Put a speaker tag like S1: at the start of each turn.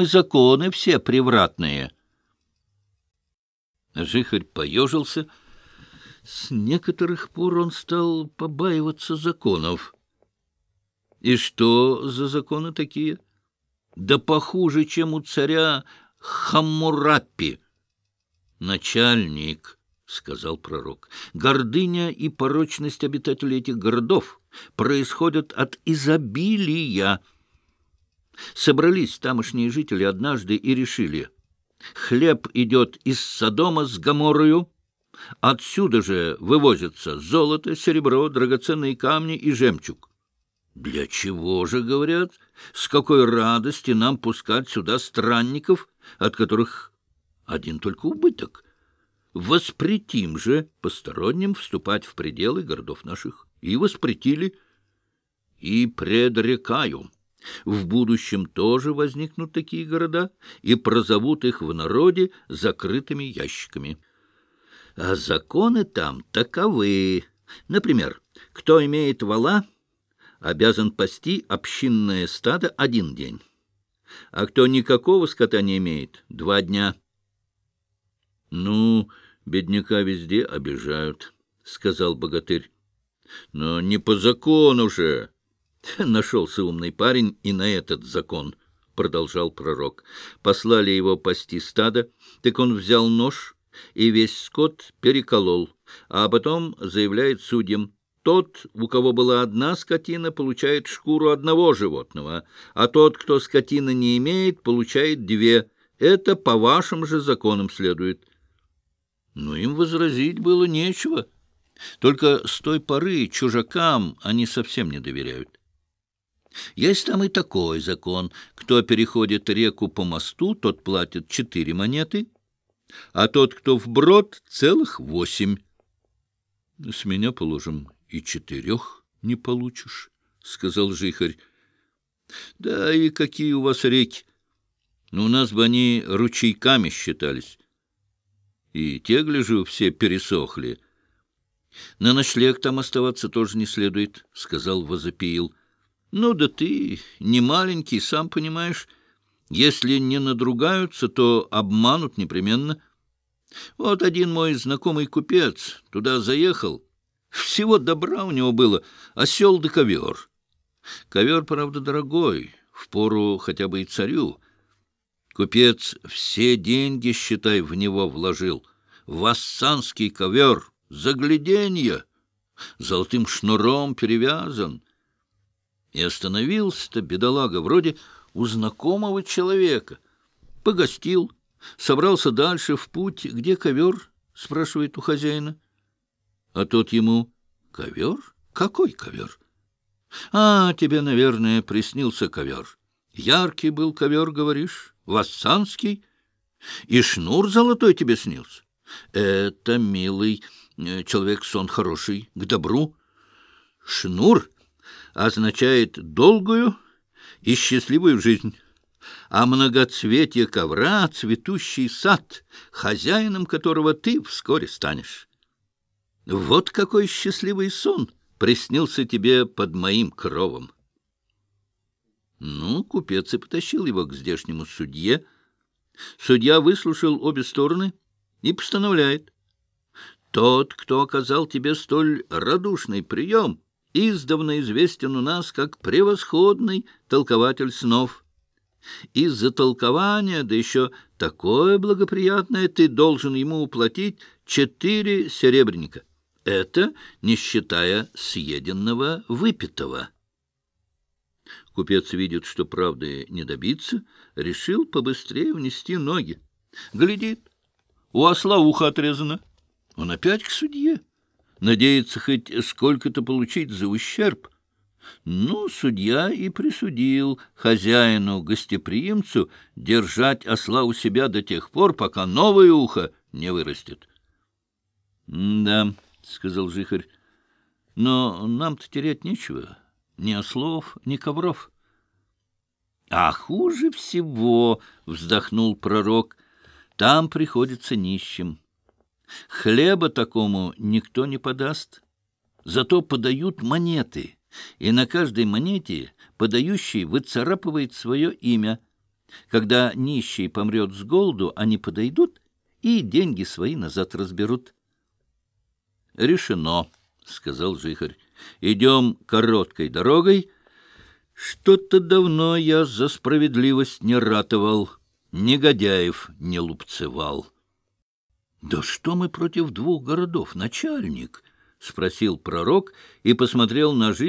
S1: и законы все превратные. Жихарь поежился. С некоторых пор он стал побаиваться законов. И что за законы такие? Да похуже, чем у царя Хаммураппи. Начальник, — сказал пророк, — гордыня и порочность обитателей этих городов происходят от изобилия. Собрались тамошние жители однажды и решили, хлеб идет из Содома с Гоморрою, отсюда же вывозятся золото, серебро, драгоценные камни и жемчуг. Для чего же, говорят, с какой радости нам пускать сюда странников, от которых один только убыток? Воспретим же посторонним вступать в пределы городов наших. И воспретили. И предрекаю. В будущем тоже возникнут такие города и прозовут их в народе закрытыми ящиками. А законы там таковы. Например, кто имеет вала, обязан пасти общинное стадо один день, а кто никакого скота не имеет — два дня. — Ну, бедняка везде обижают, — сказал богатырь. — Но не по закону же. Нашелся умный парень и на этот закон, — продолжал пророк. Послали его пасти стадо, так он взял нож и весь скот переколол, а потом заявляет судьям — тот, у кого была одна скотина, получает шкуру одного животного, а тот, кто скотины не имеет, получает две. Это по вашим же законам следует. Но им возразить было нечего. Только с той поры чужакам они совсем не доверяют. Есть там и такой закон. Кто переходит реку по мосту, тот платит четыре монеты, а тот, кто вброд, целых восемь. С меня, положим, и четырех не получишь, — сказал жихарь. — Да и какие у вас реки! Ну, у нас бы они ручейками считались. И те, гляжу, все пересохли. — На ночлег там оставаться тоже не следует, — сказал Возопиил. — Ну да ты не маленький, сам понимаешь. Если не надругаются, то обманут непременно. Вот один мой знакомый купец туда заехал — всего добра у него было осел да ковер. Ковер, правда, дорогой, впору хотя бы и царю. Купец все деньги, считай, в него вложил. Вассанский ковер, загляденье, золотым шнуром перевязан. И остановился-то, бедолага, вроде у знакомого человека. Погостил, собрался дальше в путь. Где ковер? — спрашивает у хозяина. А тот ему, ковер? Какой ковер? А, тебе, наверное, приснился ковер. Яркий был ковер, говоришь, вассанский. И шнур золотой тебе снился. Это, милый э, человек, сон хороший, к добру. Шнур означает долгую и счастливую жизнь а многоцветие ковра — цветущий сад, хозяином которого ты вскоре станешь. Вот какой счастливый сон приснился тебе под моим кровом. Ну, купец и потащил его к здешнему судье. Судья выслушал обе стороны и постановляет. Тот, кто оказал тебе столь радушный прием, издавна известен у нас как превосходный толкователь снов. Из-за толкования, да еще такое благоприятное, ты должен ему уплатить четыре серебряника. Это не считая съеденного выпитого. Купец видит, что правды не добиться, решил побыстрее внести ноги. Глядит, у осла ухо отрезано. Он опять к судье. Надеется хоть сколько-то получить за ущерб. Ну, судья и присудил хозяину-гостеприимцу держать осла у себя до тех пор, пока новое ухо не вырастет. — Да, — сказал Жихарь. — Но нам-то терять нечего. Ни ослов, ни ковров. — А хуже всего, — вздохнул пророк, — там приходится нищим. Хлеба такому никто не подаст. Зато подают монеты, и на каждой монете подающий выцарапывает свое имя. Когда нищий помрет с голоду, они подойдут и деньги свои назад разберут. — Решено, — сказал жихарь. — Идем короткой дорогой. Что-то давно я за справедливость не ратовал, негодяев не лупцевал. — Да что мы против двух городов, начальник? — спросил пророк и посмотрел на жизнь,